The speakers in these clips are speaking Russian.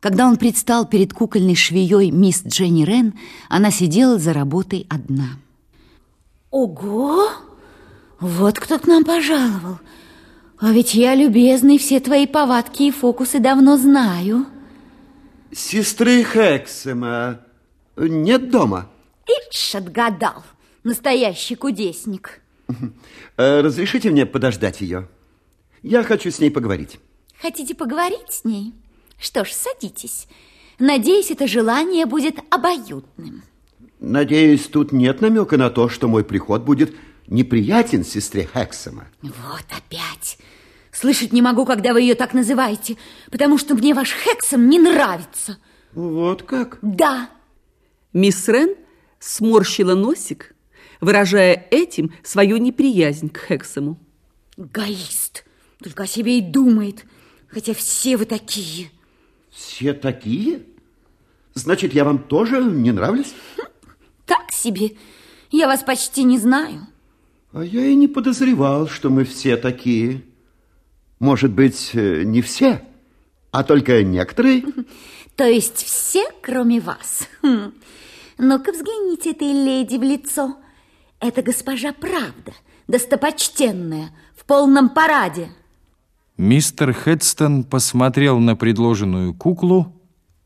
Когда он предстал перед кукольной швеей мисс Дженни Рен, она сидела за работой одна. Ого! Вот кто к нам пожаловал. А ведь я, любезный, все твои повадки и фокусы давно знаю. Сестры Хексема нет дома? Ишь, отгадал. Настоящий кудесник. Э, разрешите мне подождать ее? Я хочу с ней поговорить. Хотите поговорить с ней? Что ж, садитесь. Надеюсь, это желание будет обоюдным. Надеюсь, тут нет намека на то, что мой приход будет неприятен сестре Хексема. Вот опять. Слышать не могу, когда вы ее так называете, потому что мне ваш Хексом не нравится. Вот как? Да. Мисс Рен сморщила носик, выражая этим свою неприязнь к Хексому. Эгоист. Только о себе и думает, хотя все вы такие. Все такие? Значит, я вам тоже не нравлюсь? Так себе. Я вас почти не знаю. А я и не подозревал, что мы все такие. Может быть, э, не все, а только некоторые? То есть все, кроме вас. Хм. Ну-ка взгляните этой леди в лицо. Это госпожа Правда, достопочтенная, в полном параде. Мистер Хедстон посмотрел на предложенную куклу,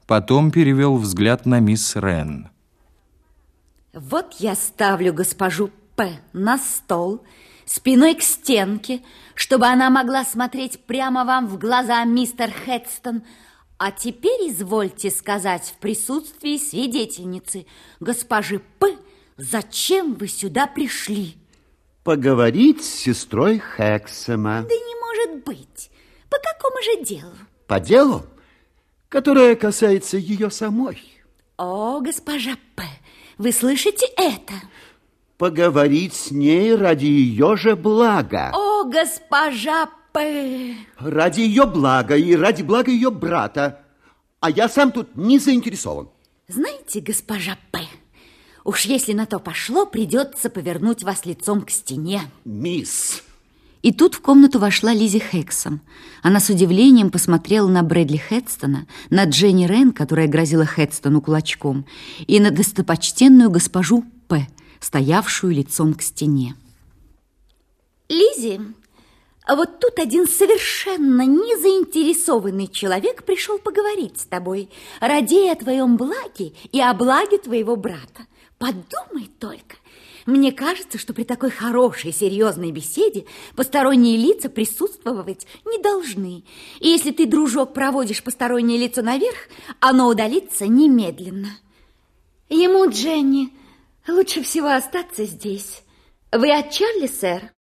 потом перевел взгляд на мисс Рен. Вот я ставлю госпожу П на стол, спиной к стенке, чтобы она могла смотреть прямо вам в глаза, мистер Хедстон. А теперь извольте сказать в присутствии свидетельницы, госпожи П, зачем вы сюда пришли? Поговорить с сестрой Хексема. Да не быть. По какому же делу? По делу, которое касается ее самой. О, госпожа П, вы слышите это? Поговорить с ней ради ее же блага. О, госпожа П. Ради ее блага и ради блага ее брата. А я сам тут не заинтересован. Знаете, госпожа П, уж если на то пошло, придется повернуть вас лицом к стене. Мисс... И тут в комнату вошла Лизи Хексом. Она с удивлением посмотрела на Брэдли Хедстона, на Дженни Рен, которая грозила Хедстону кулачком, и на достопочтенную госпожу П, стоявшую лицом к стене. Лизи, а вот тут один совершенно незаинтересованный человек пришел поговорить с тобой, ради о твоем благе и о благе твоего брата. Подумай только, мне кажется, что при такой хорошей, серьезной беседе посторонние лица присутствовать не должны. И если ты, дружок, проводишь постороннее лицо наверх, оно удалится немедленно. Ему, Дженни, лучше всего остаться здесь. Вы от Чарли, сэр?